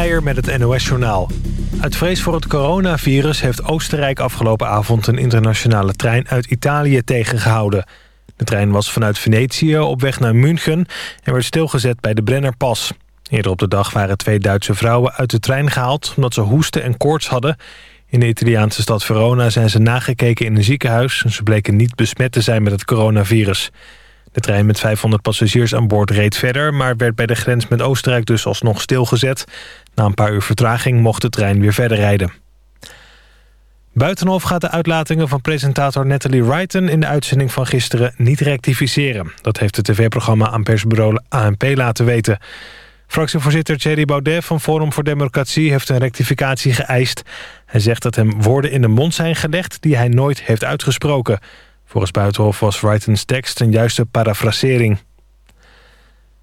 Met het NOS-journaal. Uit vrees voor het coronavirus heeft Oostenrijk afgelopen avond... een internationale trein uit Italië tegengehouden. De trein was vanuit Venetië op weg naar München... en werd stilgezet bij de Brennerpas. Eerder op de dag waren twee Duitse vrouwen uit de trein gehaald... omdat ze hoesten en koorts hadden. In de Italiaanse stad Verona zijn ze nagekeken in een ziekenhuis... en ze bleken niet besmet te zijn met het coronavirus. De trein met 500 passagiers aan boord reed verder... maar werd bij de grens met Oostenrijk dus alsnog stilgezet. Na een paar uur vertraging mocht de trein weer verder rijden. Buitenhof gaat de uitlatingen van presentator Natalie Wrighton... in de uitzending van gisteren niet rectificeren. Dat heeft het tv-programma aan persbureau ANP laten weten. Fractievoorzitter Thierry Baudet van Forum voor Democratie... heeft een rectificatie geëist. Hij zegt dat hem woorden in de mond zijn gelegd... die hij nooit heeft uitgesproken... Volgens Buitenhof was Wrightons tekst een juiste parafrasering.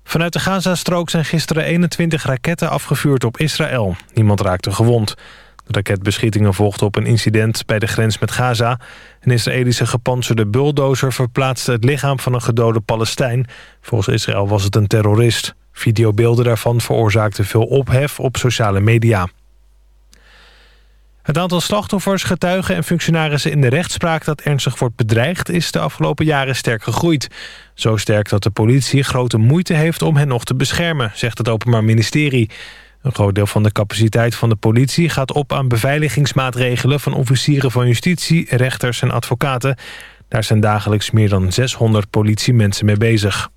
Vanuit de Gazastrook zijn gisteren 21 raketten afgevuurd op Israël. Niemand raakte gewond. De raketbeschietingen volgden op een incident bij de grens met Gaza. Een Israëlische gepantserde bulldozer verplaatste het lichaam van een gedode Palestijn. Volgens Israël was het een terrorist. Videobeelden daarvan veroorzaakten veel ophef op sociale media. Het aantal slachtoffers, getuigen en functionarissen in de rechtspraak... dat ernstig wordt bedreigd, is de afgelopen jaren sterk gegroeid. Zo sterk dat de politie grote moeite heeft om hen nog te beschermen... zegt het Openbaar Ministerie. Een groot deel van de capaciteit van de politie gaat op aan beveiligingsmaatregelen... van officieren van justitie, rechters en advocaten. Daar zijn dagelijks meer dan 600 politiemensen mee bezig.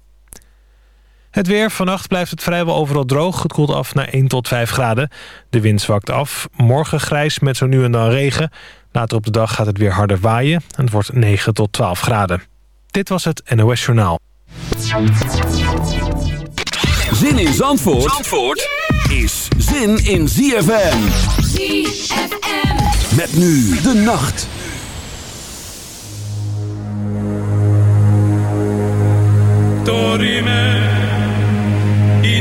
Het weer. Vannacht blijft het vrijwel overal droog. Het koelt af naar 1 tot 5 graden. De wind zwakt af. Morgen grijs met zo nu en dan regen. Later op de dag gaat het weer harder waaien. En het wordt 9 tot 12 graden. Dit was het NOS Journaal. Zin in Zandvoort, Zandvoort is zin in ZFM. ZFM. Met nu de nacht. Dorime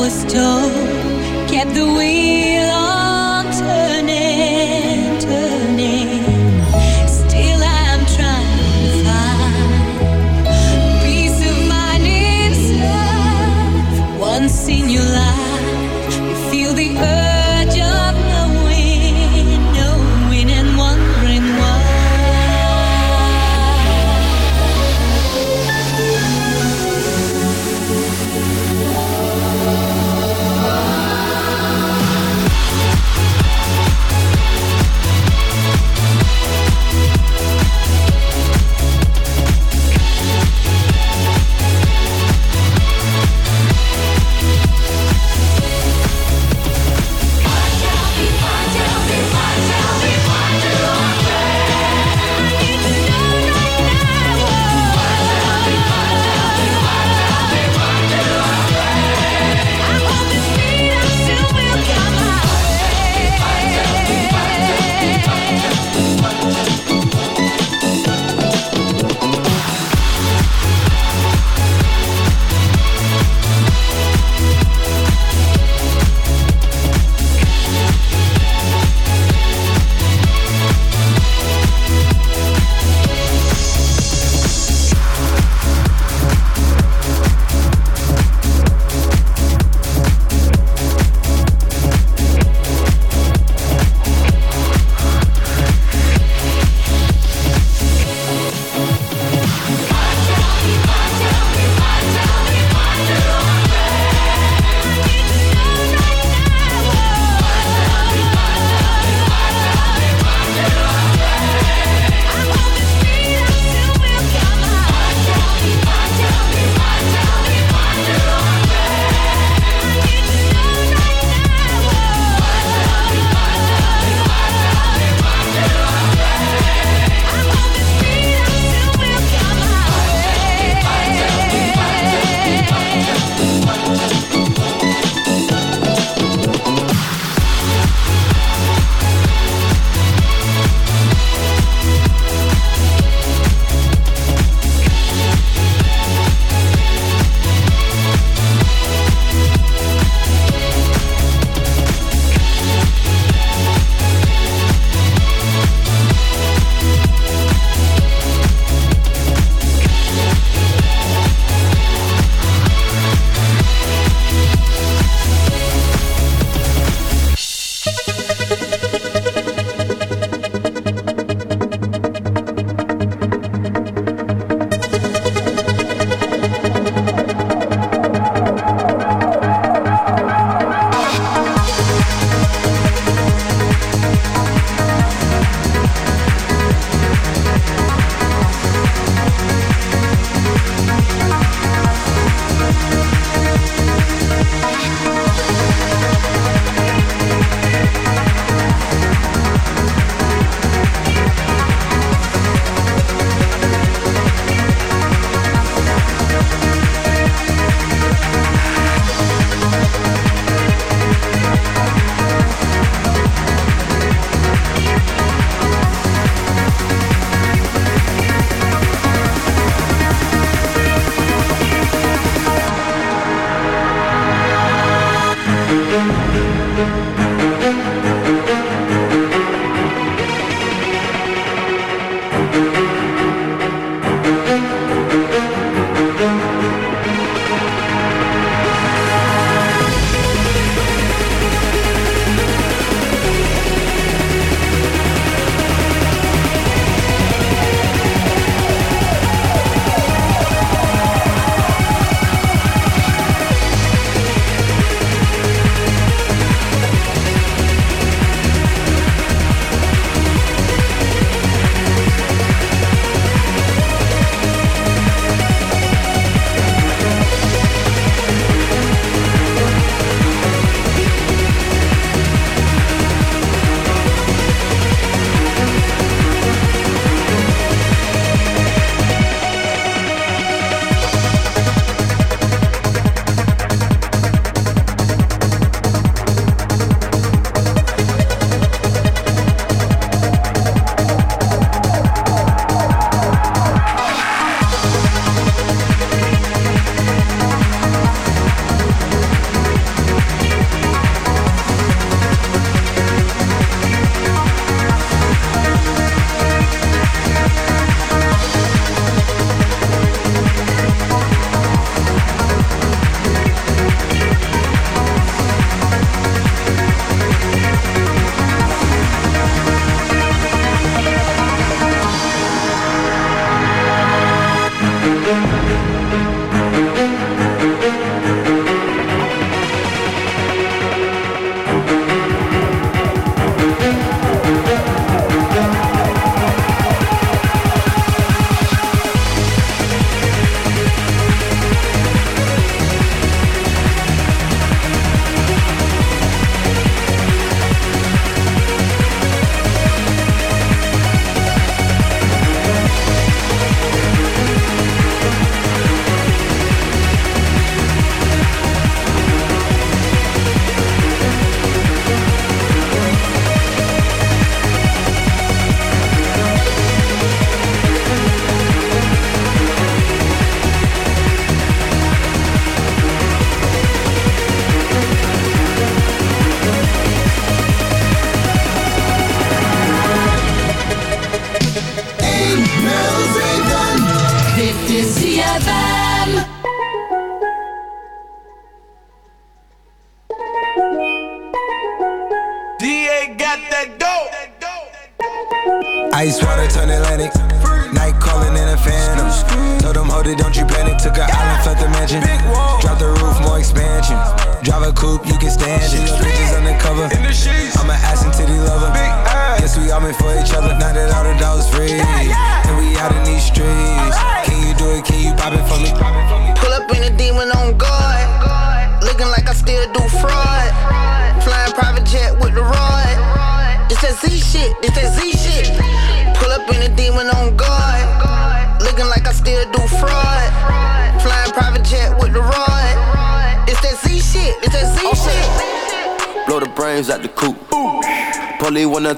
was told. Kept the wheel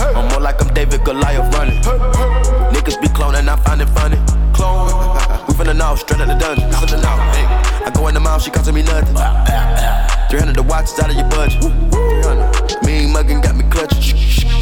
I'm more like I'm David Goliath running. Niggas be cloning, I find it funny. Clone. We finna know, straight out the dungeon. Finna know, hey. I go in the mouth, she costing me nothing. 300 the watch is out of your budget. 300. Mean muggin' got me clutching.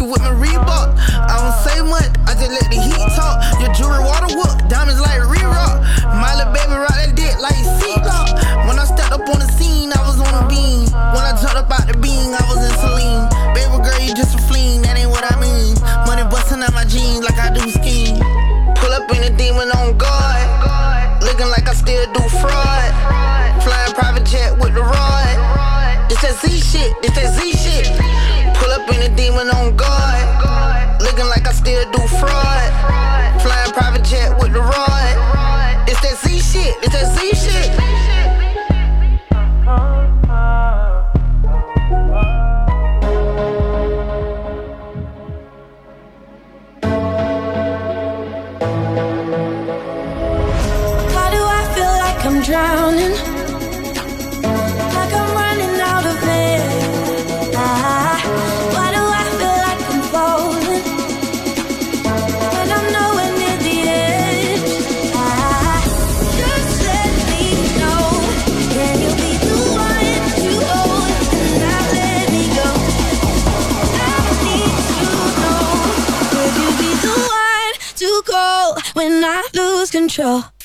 dicky with my Reebok. I don't say much, I just let the heat talk. Your jewelry water whoop, diamonds like control?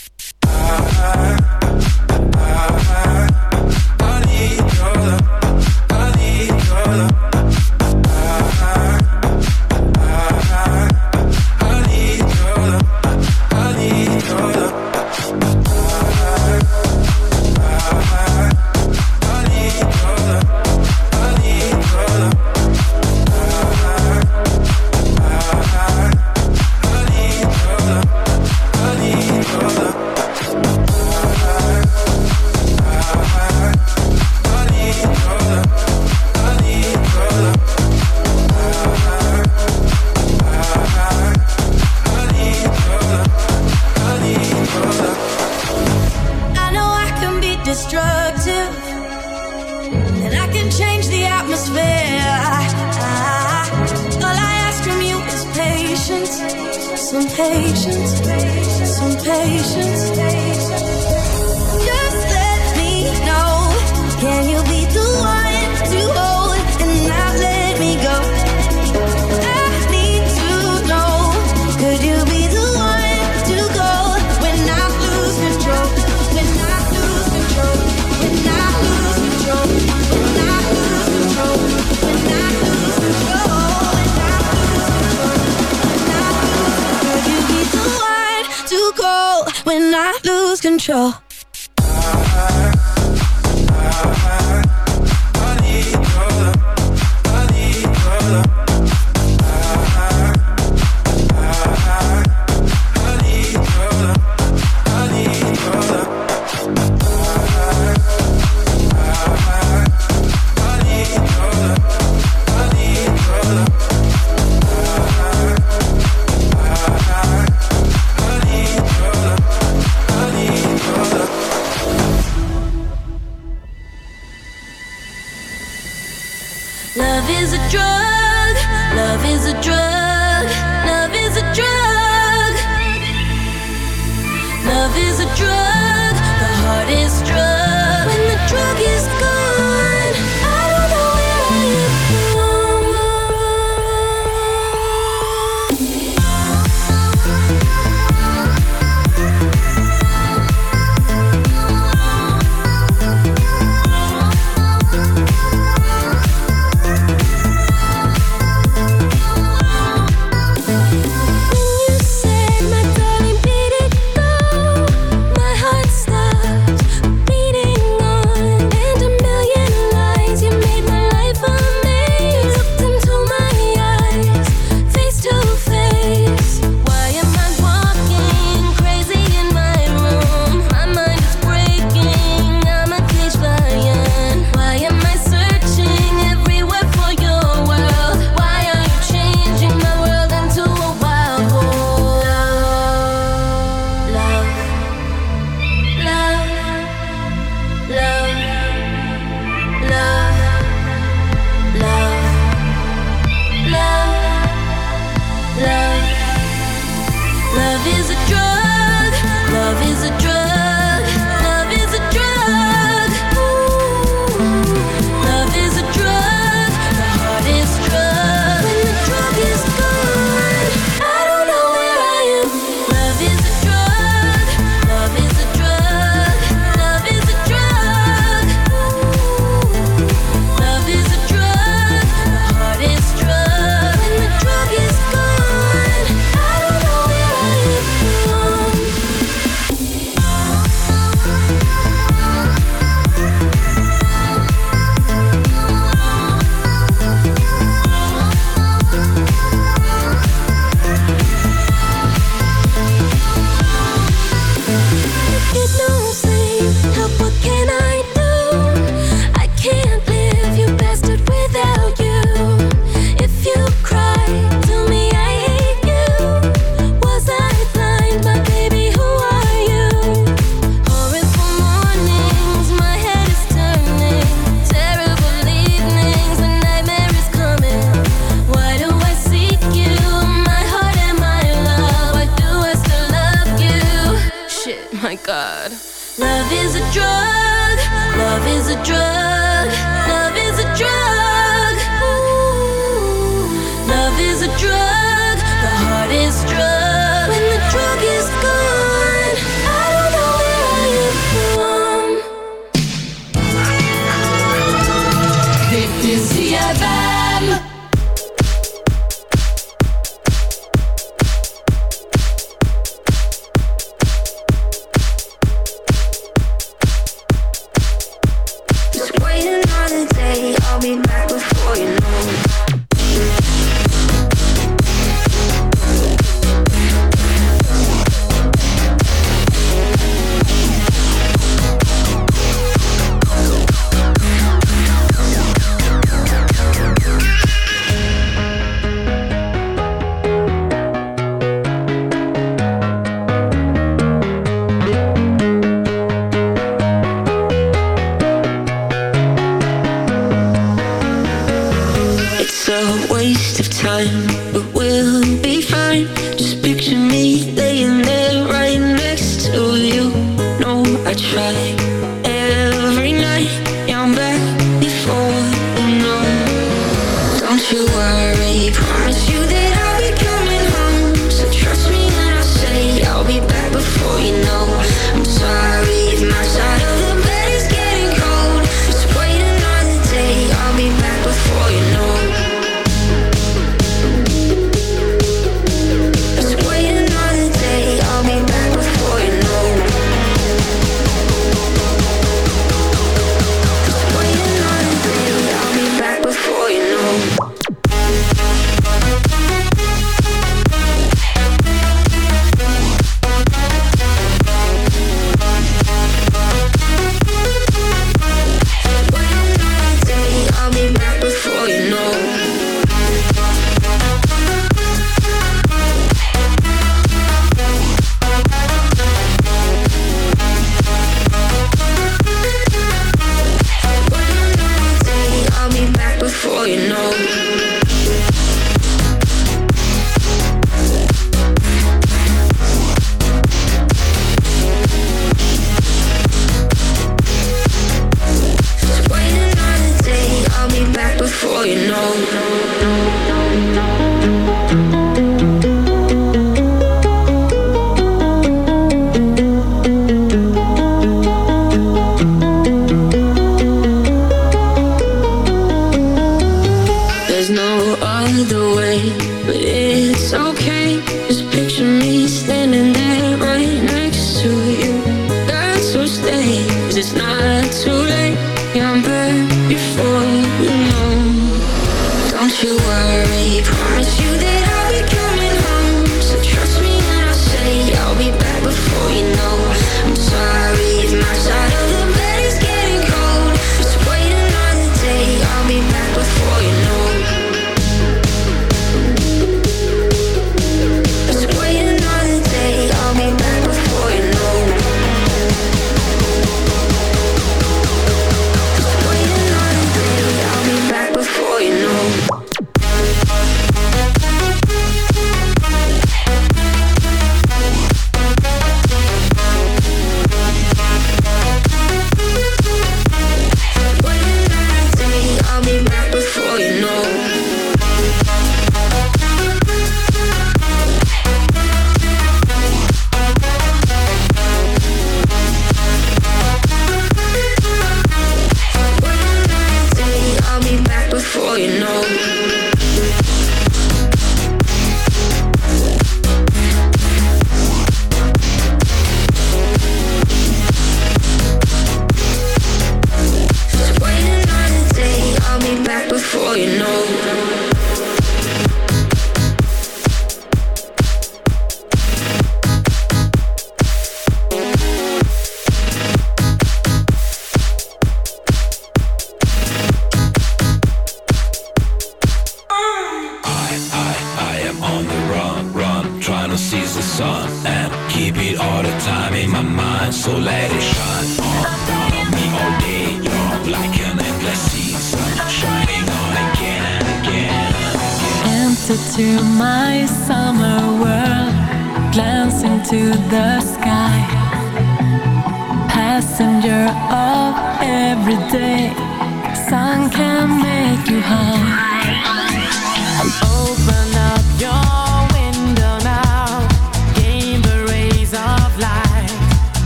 Lose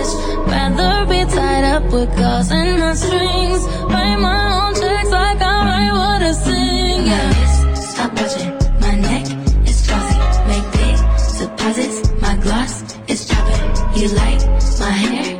bitch. Rather be tied up with calls and not strings. Write my own checks like I write what I sing. Yeah, yeah stop watching. My neck is glossy. Make big deposits. My gloss is chopping. You like my hair?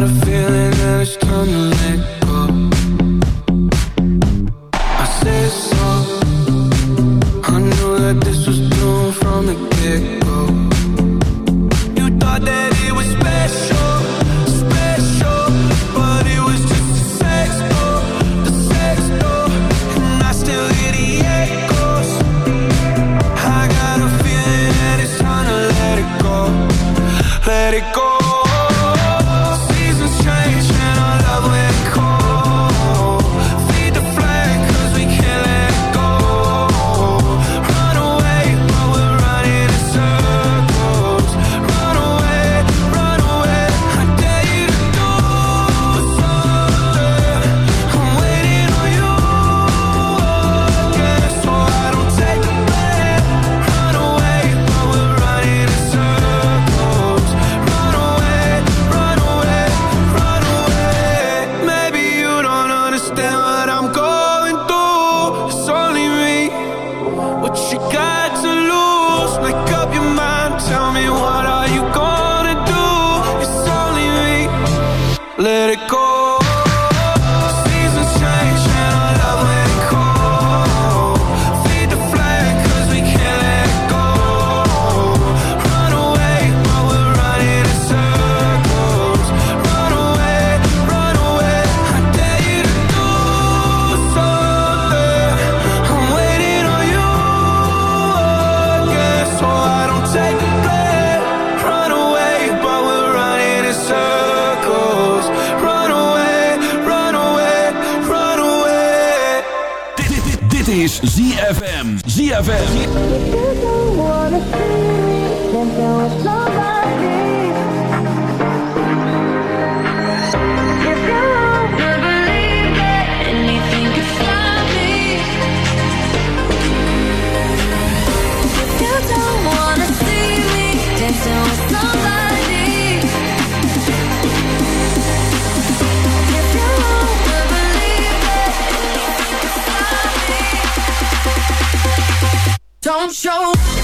got a feeling that it's time to is ZFM. ZFM. Don't show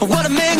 What a man